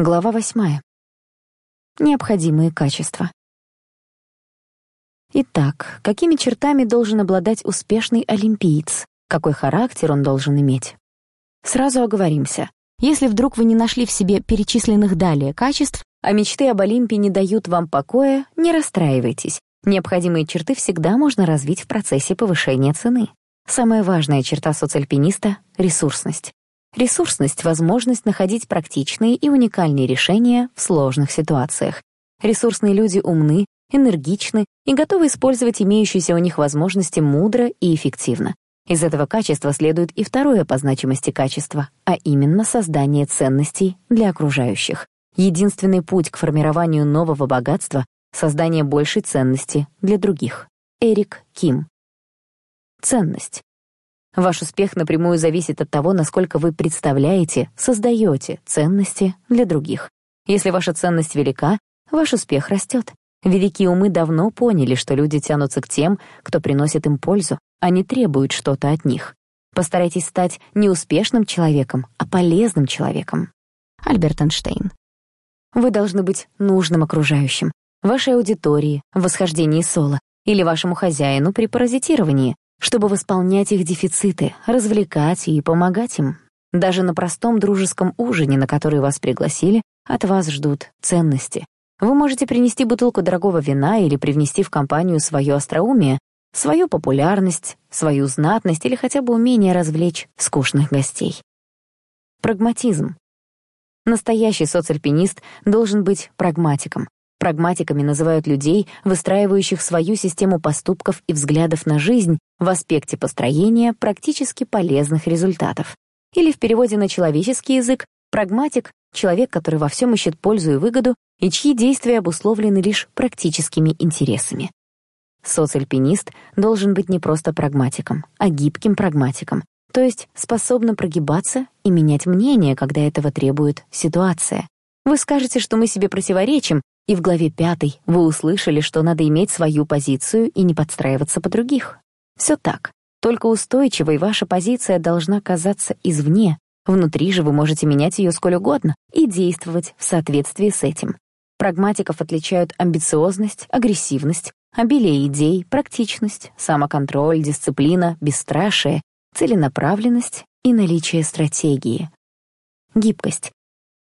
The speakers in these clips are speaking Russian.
Глава восьмая. Необходимые качества. Итак, какими чертами должен обладать успешный олимпиец? Какой характер он должен иметь? Сразу оговоримся. Если вдруг вы не нашли в себе перечисленных далее качеств, а мечты об Олимпе не дают вам покоя, не расстраивайтесь. Необходимые черты всегда можно развить в процессе повышения цены. Самая важная черта соцальпиниста — ресурсность. Ресурсность — возможность находить практичные и уникальные решения в сложных ситуациях. Ресурсные люди умны, энергичны и готовы использовать имеющиеся у них возможности мудро и эффективно. Из этого качества следует и второе по значимости качество, а именно создание ценностей для окружающих. Единственный путь к формированию нового богатства — создание большей ценности для других. Эрик Ким. Ценность. Ваш успех напрямую зависит от того, насколько вы представляете, создаете ценности для других. Если ваша ценность велика, ваш успех растет. Великие умы давно поняли, что люди тянутся к тем, кто приносит им пользу, а не требует что-то от них. Постарайтесь стать не успешным человеком, а полезным человеком. Альберт Эйнштейн. Вы должны быть нужным окружающим, вашей аудитории, восхождении соло или вашему хозяину при паразитировании, чтобы восполнять их дефициты, развлекать и помогать им. Даже на простом дружеском ужине, на который вас пригласили, от вас ждут ценности. Вы можете принести бутылку дорогого вина или привнести в компанию свое остроумие, свою популярность, свою знатность или хотя бы умение развлечь скучных гостей. Прагматизм. Настоящий соцальпинист должен быть прагматиком. Прагматиками называют людей, выстраивающих свою систему поступков и взглядов на жизнь в аспекте построения практически полезных результатов. Или в переводе на человеческий язык прагматик — человек, который во всем ищет пользу и выгоду и чьи действия обусловлены лишь практическими интересами. Соцальпинист должен быть не просто прагматиком, а гибким прагматиком, то есть способным прогибаться и менять мнение, когда этого требует ситуация. Вы скажете, что мы себе противоречим, и в главе пятой вы услышали, что надо иметь свою позицию и не подстраиваться по других. Все так. Только устойчивой ваша позиция должна казаться извне. Внутри же вы можете менять ее сколь угодно и действовать в соответствии с этим. Прагматиков отличают амбициозность, агрессивность, обилие идей, практичность, самоконтроль, дисциплина, бесстрашие, целенаправленность и наличие стратегии. Гибкость.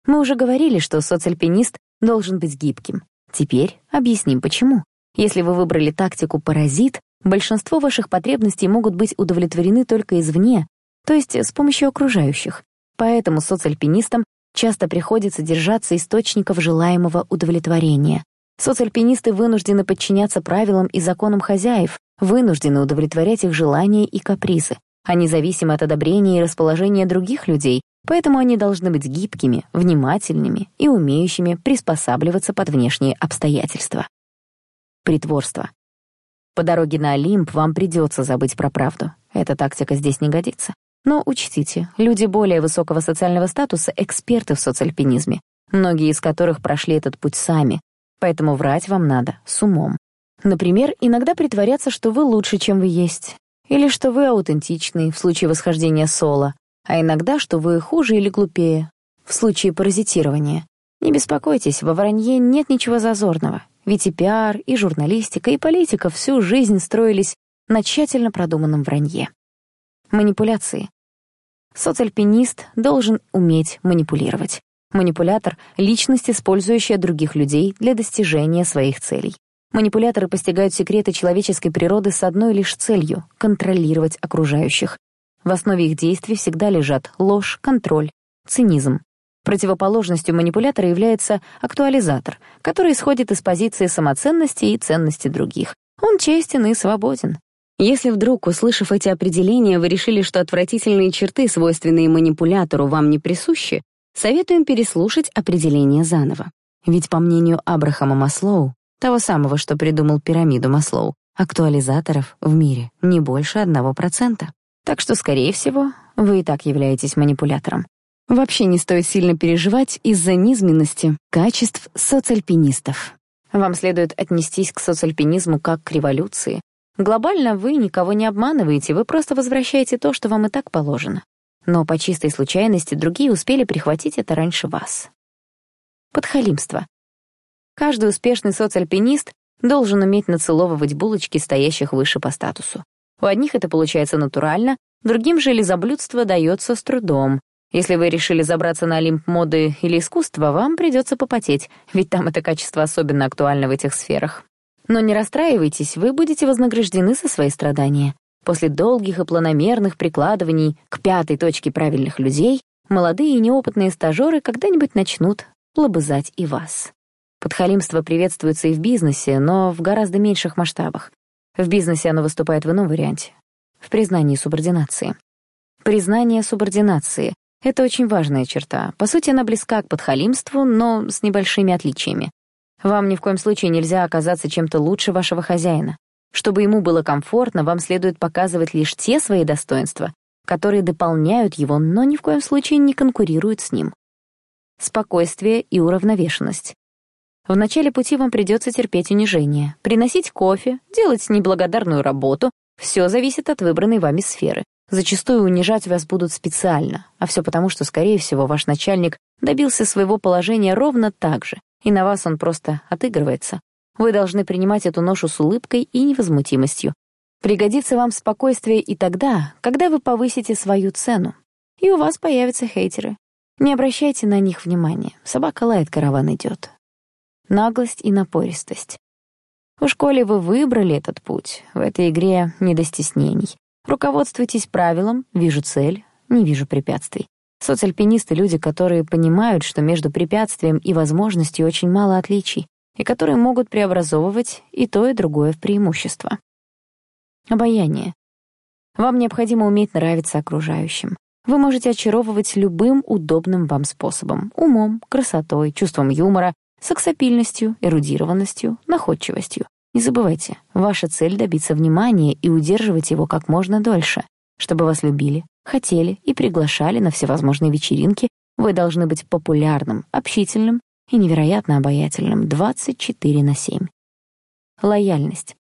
Мы уже говорили, что соцальпинист должен быть гибким. Теперь объясним почему. Если вы выбрали тактику «паразит», большинство ваших потребностей могут быть удовлетворены только извне, то есть с помощью окружающих. Поэтому соцальпинистам часто приходится держаться источников желаемого удовлетворения. Соцальпинисты вынуждены подчиняться правилам и законам хозяев, вынуждены удовлетворять их желания и капризы. Они зависимы от одобрения и расположения других людей, Поэтому они должны быть гибкими, внимательными и умеющими приспосабливаться под внешние обстоятельства. Притворство. По дороге на Олимп вам придется забыть про правду. Эта тактика здесь не годится. Но учтите, люди более высокого социального статуса — эксперты в соцальпинизме, многие из которых прошли этот путь сами, поэтому врать вам надо с умом. Например, иногда притворяться, что вы лучше, чем вы есть, или что вы аутентичный в случае восхождения соло, а иногда, что вы хуже или глупее, в случае паразитирования. Не беспокойтесь, во вранье нет ничего зазорного, ведь и пиар, и журналистика, и политика всю жизнь строились на тщательно продуманном вранье. Манипуляции. Соцальпинист должен уметь манипулировать. Манипулятор — личность, использующая других людей для достижения своих целей. Манипуляторы постигают секреты человеческой природы с одной лишь целью — контролировать окружающих, в основе их действий всегда лежат ложь, контроль, цинизм. Противоположностью манипулятора является актуализатор, который исходит из позиции самоценности и ценности других. Он честен и свободен. Если вдруг, услышав эти определения, вы решили, что отвратительные черты, свойственные манипулятору, вам не присущи, советуем переслушать определение заново. Ведь, по мнению Абрахама Маслоу, того самого, что придумал пирамиду Маслоу, актуализаторов в мире не больше одного процента. Так что, скорее всего, вы и так являетесь манипулятором. Вообще не стоит сильно переживать из-за низменности качеств соцальпинистов. Вам следует отнестись к соцальпинизму как к революции. Глобально вы никого не обманываете, вы просто возвращаете то, что вам и так положено. Но по чистой случайности другие успели прихватить это раньше вас. подхалимство. Каждый успешный соцальпинист должен уметь нацеловывать булочки, стоящих выше по статусу. У одних это получается натурально, другим же лизоблюдство дается с трудом. Если вы решили забраться на Олимп моды или искусства, вам придется попотеть, ведь там это качество особенно актуально в этих сферах. Но не расстраивайтесь, вы будете вознаграждены за свои страдания. После долгих и планомерных прикладываний к пятой точке правильных людей, молодые и неопытные стажеры когда-нибудь начнут лобызать и вас. Подхалимство приветствуется и в бизнесе, но в гораздо меньших масштабах. В бизнесе оно выступает в ином варианте — в признании субординации. Признание субординации — это очень важная черта. По сути, она близка к подхалимству, но с небольшими отличиями. Вам ни в коем случае нельзя оказаться чем-то лучше вашего хозяина. Чтобы ему было комфортно, вам следует показывать лишь те свои достоинства, которые дополняют его, но ни в коем случае не конкурируют с ним. Спокойствие и уравновешенность. В начале пути вам придется терпеть унижение, приносить кофе, делать неблагодарную работу. Все зависит от выбранной вами сферы. Зачастую унижать вас будут специально, а все потому, что, скорее всего, ваш начальник добился своего положения ровно так же, и на вас он просто отыгрывается. Вы должны принимать эту ношу с улыбкой и невозмутимостью. Пригодится вам спокойствие и тогда, когда вы повысите свою цену. И у вас появятся хейтеры. Не обращайте на них внимания. Собака лает, караван идет. Наглость и напористость. В школе вы выбрали этот путь. В этой игре не до стеснений. Руководствуйтесь правилом «вижу цель, не вижу препятствий». Соцальпинисты — люди, которые понимают, что между препятствием и возможностью очень мало отличий, и которые могут преобразовывать и то, и другое в преимущество. Обаяние. Вам необходимо уметь нравиться окружающим. Вы можете очаровывать любым удобным вам способом — умом, красотой, чувством юмора, сексапильностью, эрудированностью, находчивостью. Не забывайте, ваша цель — добиться внимания и удерживать его как можно дольше, чтобы вас любили, хотели и приглашали на всевозможные вечеринки, вы должны быть популярным, общительным и невероятно обаятельным 24 на 7. Лояльность.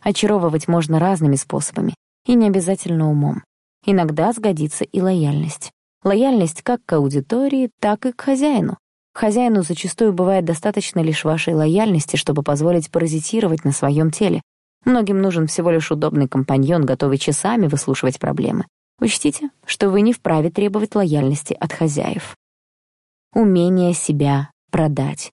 Очаровывать можно разными способами, и не обязательно умом. Иногда сгодится и лояльность. Лояльность как к аудитории, так и к хозяину. Хозяину зачастую бывает достаточно лишь вашей лояльности, чтобы позволить паразитировать на своем теле. Многим нужен всего лишь удобный компаньон, готовый часами выслушивать проблемы. Учтите, что вы не вправе требовать лояльности от хозяев. Умение себя продать.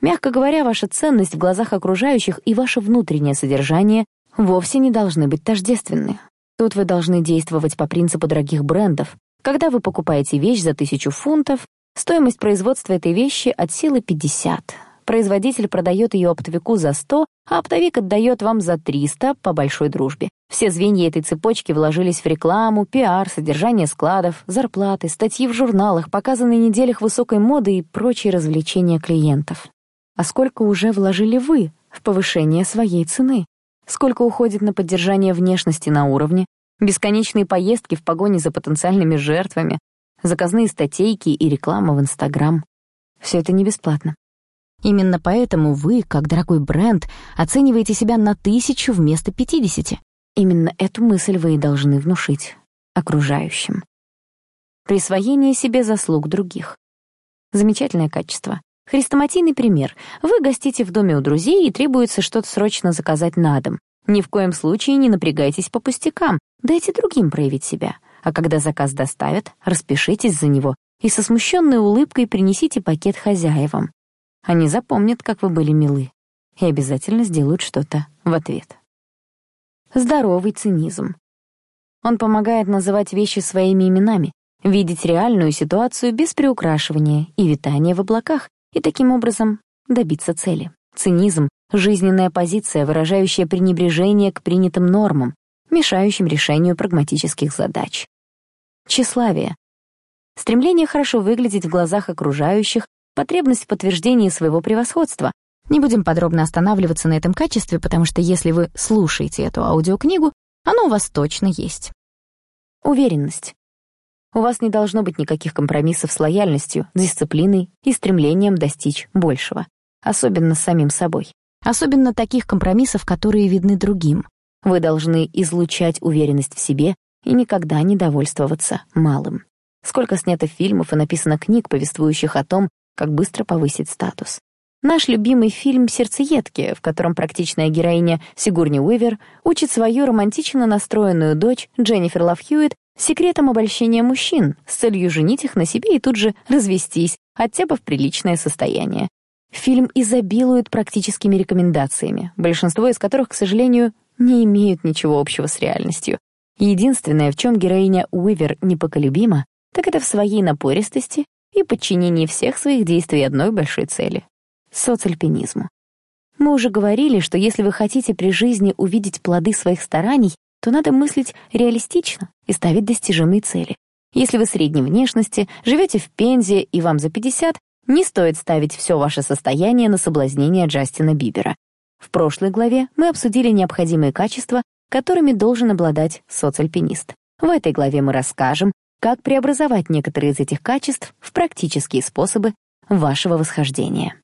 Мягко говоря, ваша ценность в глазах окружающих и ваше внутреннее содержание вовсе не должны быть тождественны. Тут вы должны действовать по принципу дорогих брендов. Когда вы покупаете вещь за тысячу фунтов, стоимость производства этой вещи от силы 50, Производитель продает ее оптовику за 100, а оптовик отдает вам за 300 по большой дружбе. Все звенья этой цепочки вложились в рекламу, пиар, содержание складов, зарплаты, статьи в журналах, показы на неделях высокой моды и прочие развлечения клиентов. А сколько уже вложили вы в повышение своей цены? Сколько уходит на поддержание внешности на уровне, бесконечные поездки в погоне за потенциальными жертвами, заказные статейки и реклама в Инстаграм? Все это не бесплатно. Именно поэтому вы, как дорогой бренд, оцениваете себя на тысячу вместо пятидесяти. Именно эту мысль вы и должны внушить окружающим. Присвоение себе заслуг других. Замечательное качество. Хрестоматийный пример. Вы гостите в доме у друзей и требуется что-то срочно заказать на дом. Ни в коем случае не напрягайтесь по пустякам, дайте другим проявить себя. А когда заказ доставят, распишитесь за него и со смущенной улыбкой принесите пакет хозяевам. Они запомнят, как вы были милы, и обязательно сделают что-то в ответ. Здоровый цинизм. Он помогает называть вещи своими именами, видеть реальную ситуацию без приукрашивания и витания в облаках, и таким образом добиться цели. Цинизм — жизненная позиция, выражающая пренебрежение к принятым нормам, мешающим решению прагматических задач. Тщеславие. Стремление хорошо выглядеть в глазах окружающих потребность в подтверждении своего превосходства. Не будем подробно останавливаться на этом качестве, потому что если вы слушаете эту аудиокнигу, оно у вас точно есть. Уверенность. У вас не должно быть никаких компромиссов с лояльностью, дисциплиной и стремлением достичь большего. Особенно с самим собой. Особенно таких компромиссов, которые видны другим. Вы должны излучать уверенность в себе и никогда не довольствоваться малым. Сколько снято фильмов и написано книг, повествующих о том, как быстро повысить статус. Наш любимый фильм «Сердцеедки», в котором практичная героиня Сигурни Уивер учит свою романтично настроенную дочь Дженнифер Лав Хьюитт секретом обольщения мужчин с целью женить их на себе и тут же развестись, оттепав приличное состояние. Фильм изобилует практическими рекомендациями, большинство из которых, к сожалению, не имеют ничего общего с реальностью. Единственное, в чем героиня Уивер непоколебима, так это в своей напористости и подчинении всех своих действий одной большой цели — соцальпинизму. Мы уже говорили, что если вы хотите при жизни увидеть плоды своих стараний, то надо мыслить реалистично и ставить достижимые цели. Если вы средней внешности, живете в Пензе и вам за 50, не стоит ставить все ваше состояние на соблазнение Джастина Бибера. В прошлой главе мы обсудили необходимые качества, которыми должен обладать соцальпинист. В этой главе мы расскажем, как преобразовать некоторые из этих качеств в практические способы вашего восхождения.